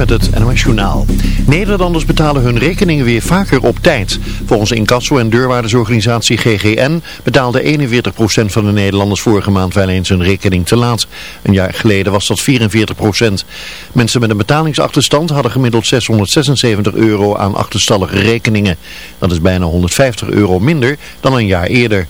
met het NOS Journaal. Nederlanders betalen hun rekeningen weer vaker op tijd. Volgens incasso- en deurwaardesorganisatie GGN betaalde 41% van de Nederlanders vorige maand wel eens hun rekening te laat. Een jaar geleden was dat 44%. Mensen met een betalingsachterstand hadden gemiddeld 676 euro aan achterstallige rekeningen. Dat is bijna 150 euro minder dan een jaar eerder.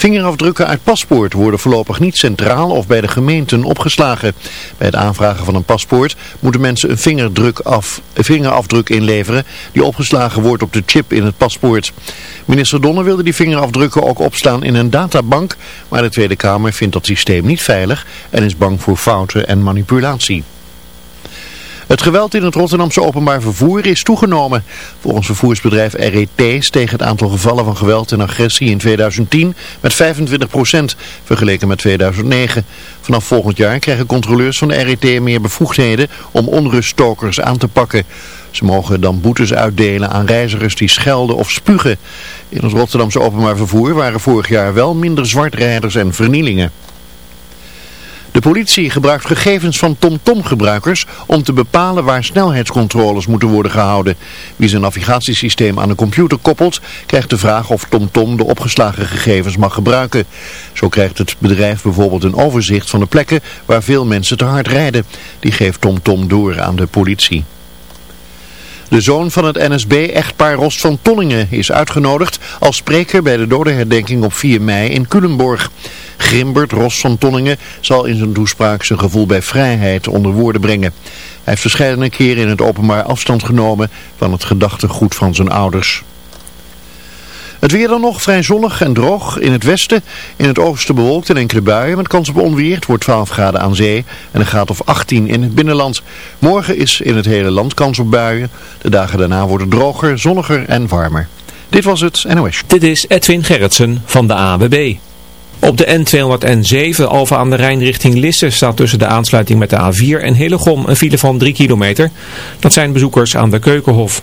Vingerafdrukken uit paspoort worden voorlopig niet centraal of bij de gemeenten opgeslagen. Bij het aanvragen van een paspoort moeten mensen een, af, vingerafdruk inleveren die opgeslagen wordt op de chip in het paspoort. Minister Donner wilde die vingerafdrukken ook opslaan in een databank, maar de Tweede Kamer vindt dat systeem niet veilig en is bang voor fouten en manipulatie. Het geweld in het Rotterdamse openbaar vervoer is toegenomen. Volgens vervoersbedrijf RET steeg het aantal gevallen van geweld en agressie in 2010 met 25% vergeleken met 2009. Vanaf volgend jaar krijgen controleurs van de RET meer bevoegdheden om onruststokers aan te pakken. Ze mogen dan boetes uitdelen aan reizigers die schelden of spugen. In het Rotterdamse openbaar vervoer waren vorig jaar wel minder zwartrijders en vernielingen. De politie gebruikt gegevens van TomTom-gebruikers om te bepalen waar snelheidscontroles moeten worden gehouden. Wie zijn navigatiesysteem aan een computer koppelt, krijgt de vraag of TomTom de opgeslagen gegevens mag gebruiken. Zo krijgt het bedrijf bijvoorbeeld een overzicht van de plekken waar veel mensen te hard rijden. Die geeft TomTom door aan de politie. De zoon van het NSB-echtpaar Rost van Tonningen is uitgenodigd als spreker bij de dodenherdenking op 4 mei in Culemborg. Grimbert Ros van Tonningen zal in zijn toespraak zijn gevoel bij vrijheid onder woorden brengen. Hij heeft verschillende keren in het openbaar afstand genomen van het gedachtegoed van zijn ouders. Het weer dan nog vrij zonnig en droog in het westen. In het oosten bewolkt en enkele buien met kans op onweer. Het wordt 12 graden aan zee en een graad of 18 in het binnenland. Morgen is in het hele land kans op buien. De dagen daarna worden droger, zonniger en warmer. Dit was het NOS. Dit is Edwin Gerritsen van de AWB. Op de N207 Alfa aan de Rijn richting Lisse staat tussen de aansluiting met de A4 en Hillegom een file van 3 kilometer. Dat zijn bezoekers aan de Keukenhof.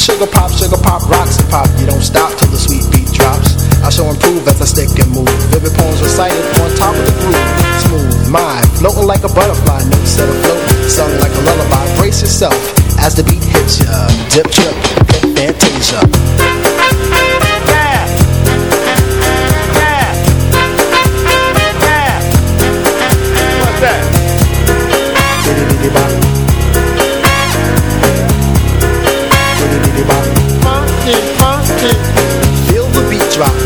Sugar pop, sugar pop, rocks and pop. You don't stop till the sweet beat drops. I shall improve as I stick and move. Vivid poems recited on top of the groove. Smooth mind, floating like a butterfly, notes set afloat, sung like a lullaby. Brace yourself as the beat hits ya. Dip, trip, fantasia.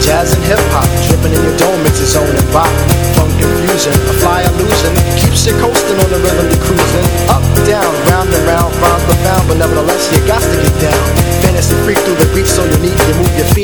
Jazz and hip hop, dripping in your dome its own and bop. Funk confusion, a fly illusion, keeps you coasting on the rhythm you cruising. Up, down, round and round, rhymes profound, but nevertheless you got to get down. Fantasy freak through the beat so unique, you move your feet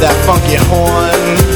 that funky horn.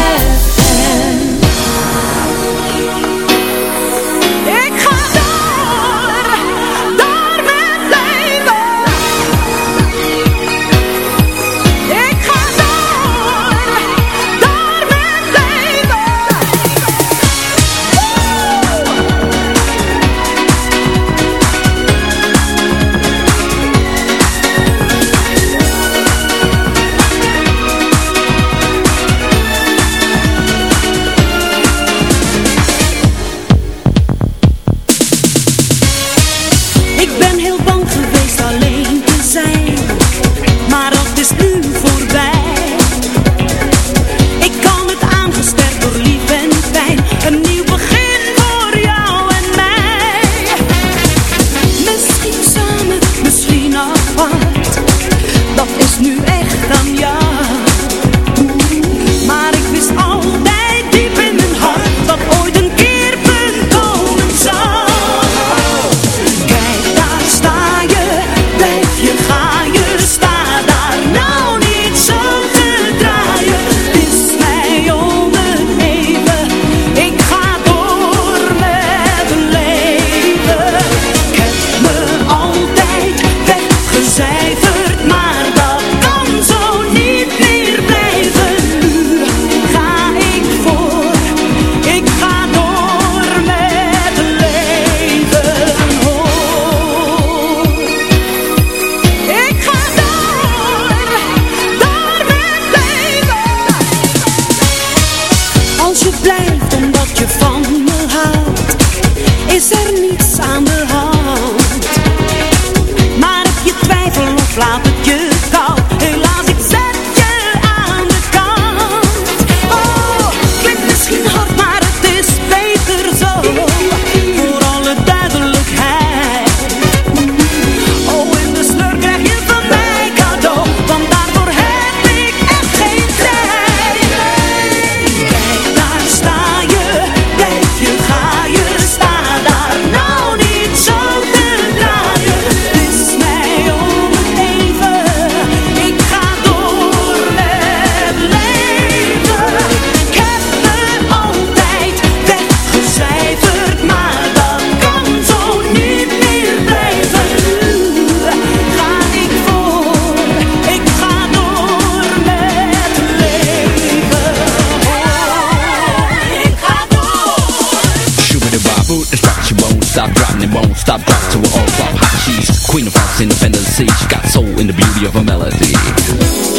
Stop drop, to an all-flop hot cheese Queen of hearts in the fantasy She got soul in the beauty of her melody.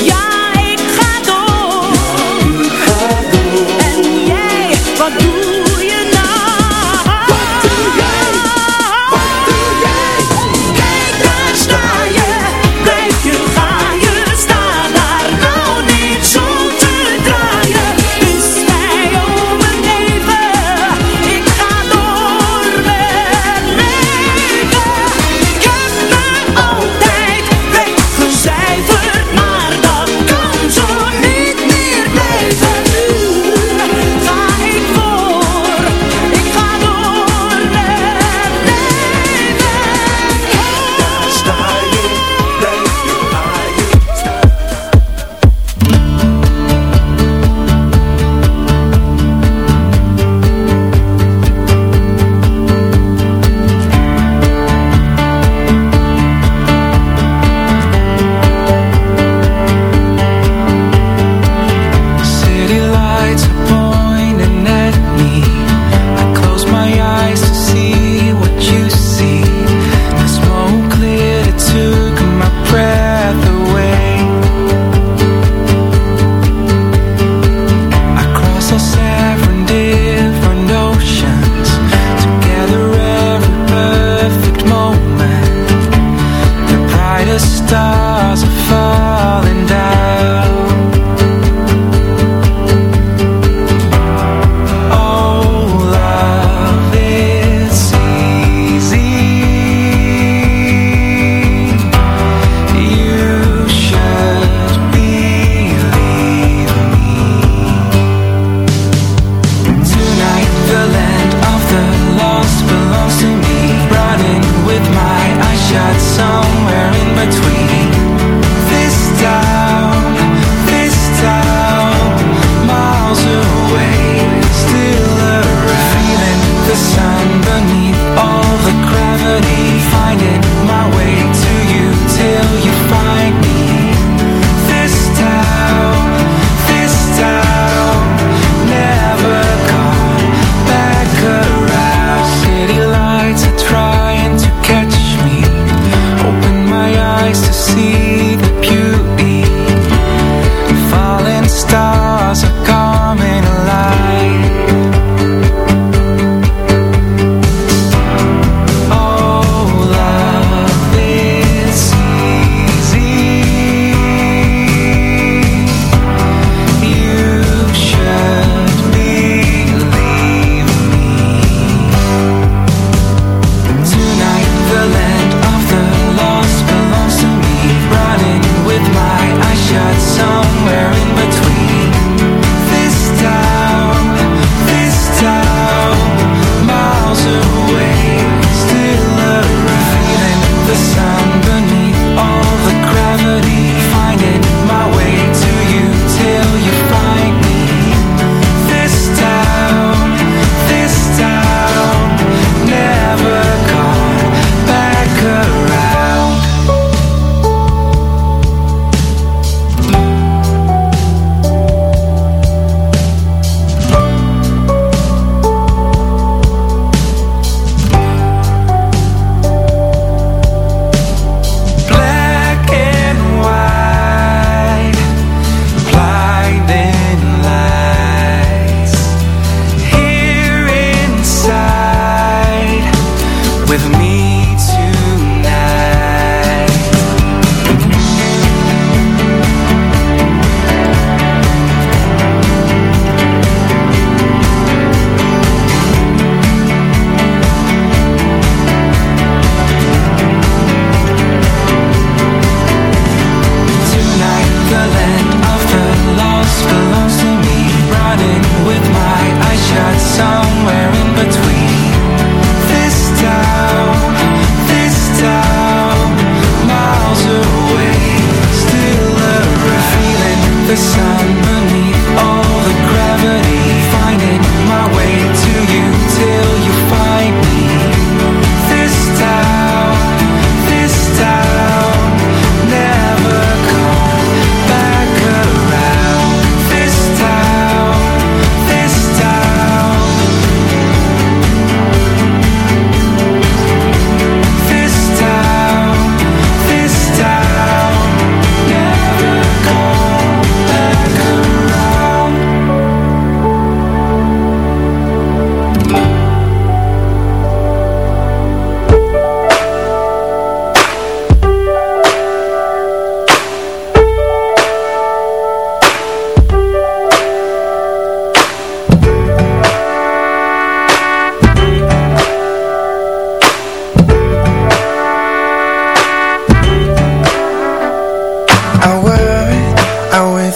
Yeah.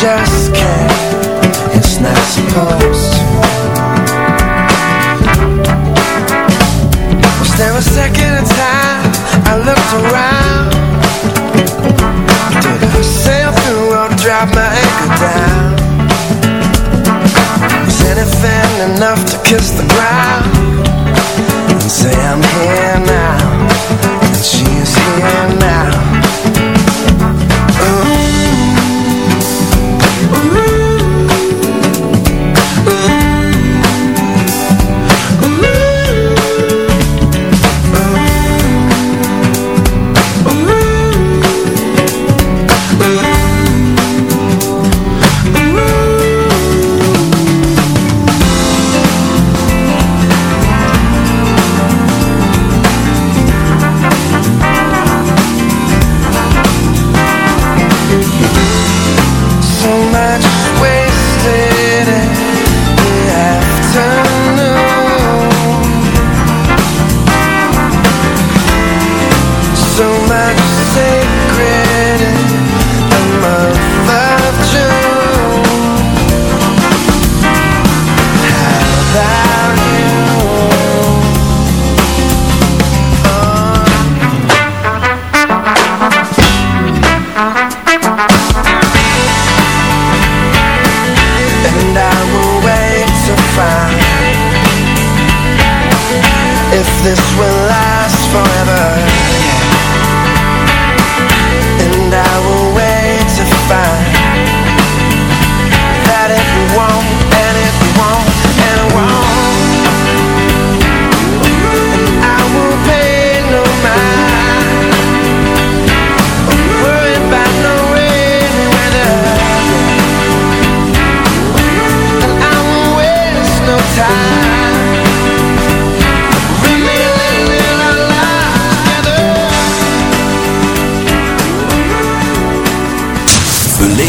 just can't. It's not supposed Was there a second time I looked around? Did I sail through or drop my anchor down? Was anything enough to kiss the ground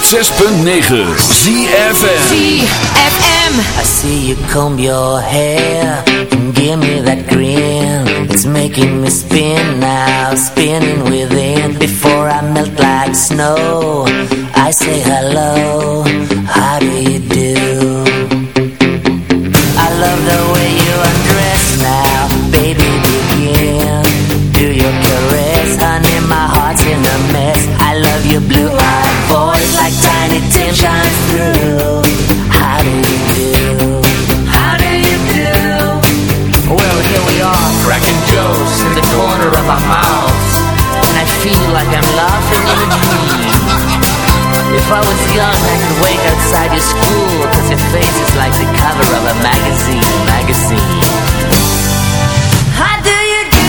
6.9 ZFM ZFM I see you comb your hair And give me that grin. It's making me spin now Spinning within. Before I melt like snow I say hello. young, I could wait outside your school Cause your face is like the cover of a magazine, magazine How do you do?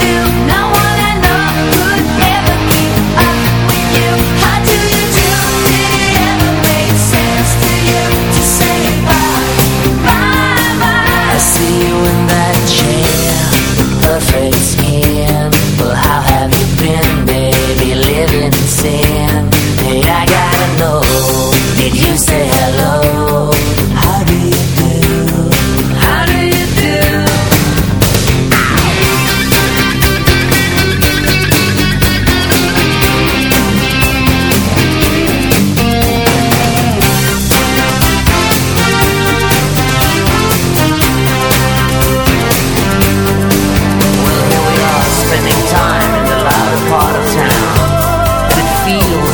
Do No one I know could ever keep up with you How do you do? Did it ever make sense to you to say bye, bye? See you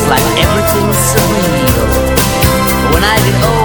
like everything's surreal. When I get old. Oh,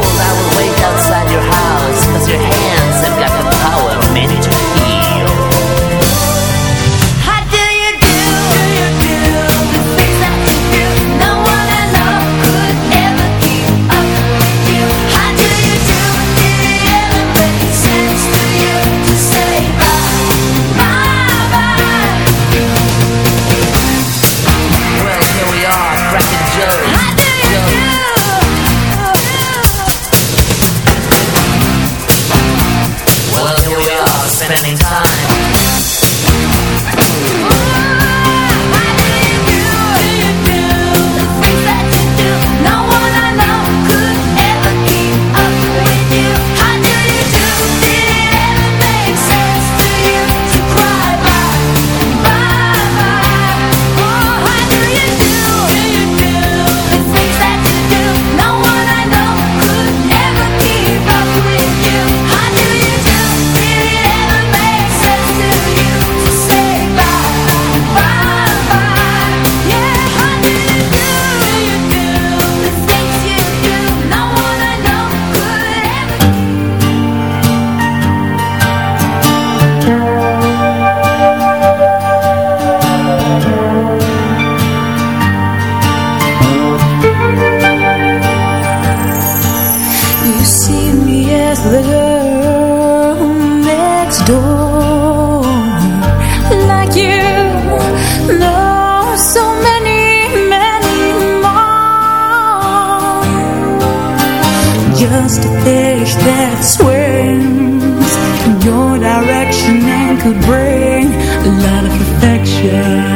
could bring a lot of affection.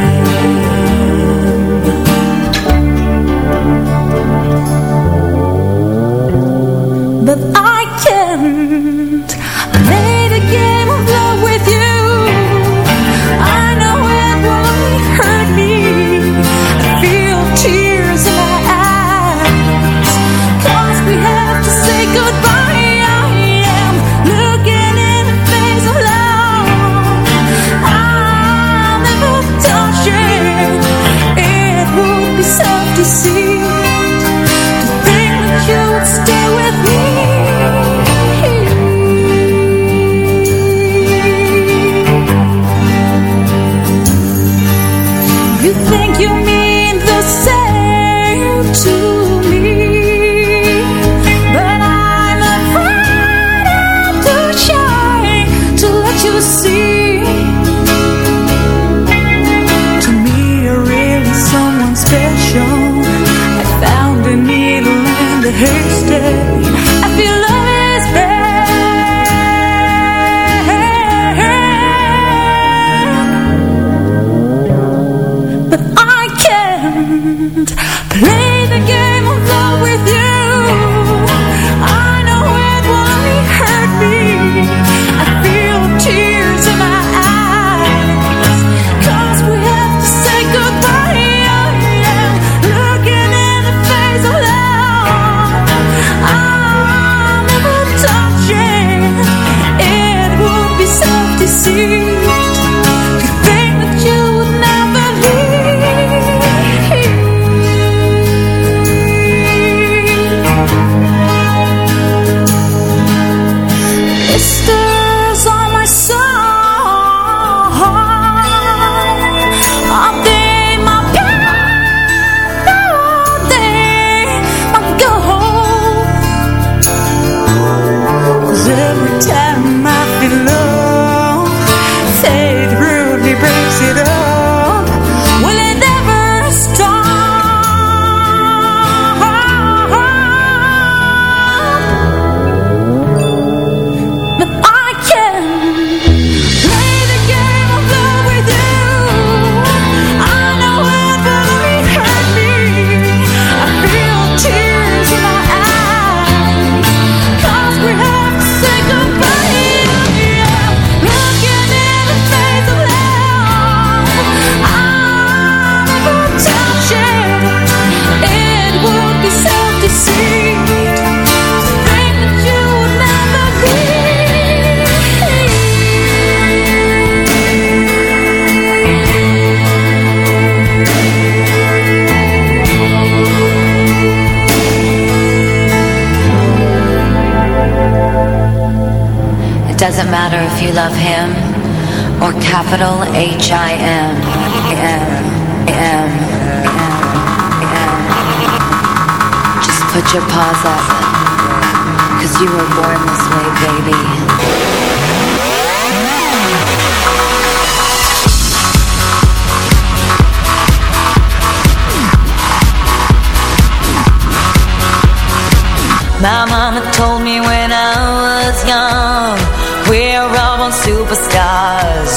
on superstars.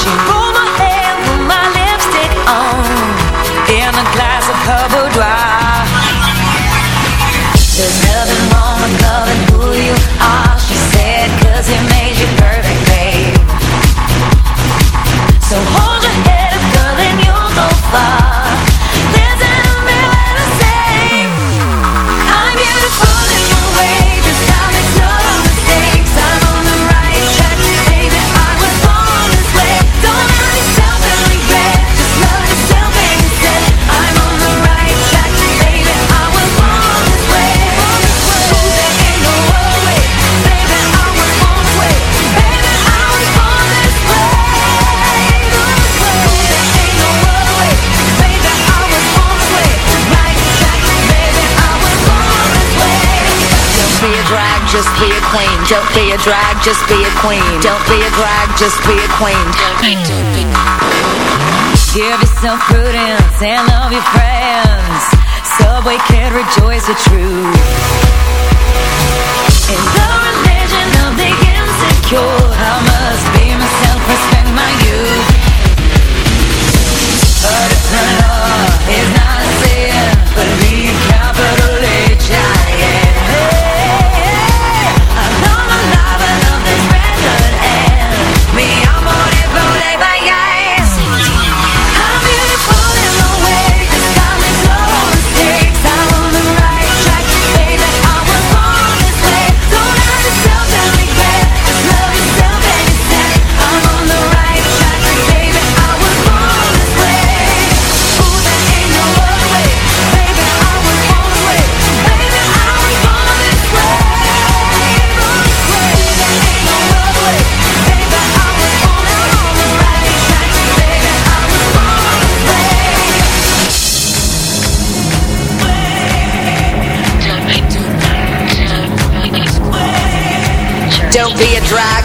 She rolled my hair, put my lipstick on, in a glass of her boudoir. just be a queen. Don't be a drag, just be a queen. Don't be a drag, just be a queen. Give yourself prudence and love your friends. Subway so can rejoice the truth. In the religion of the insecure, I must be myself, respect my youth. But it's not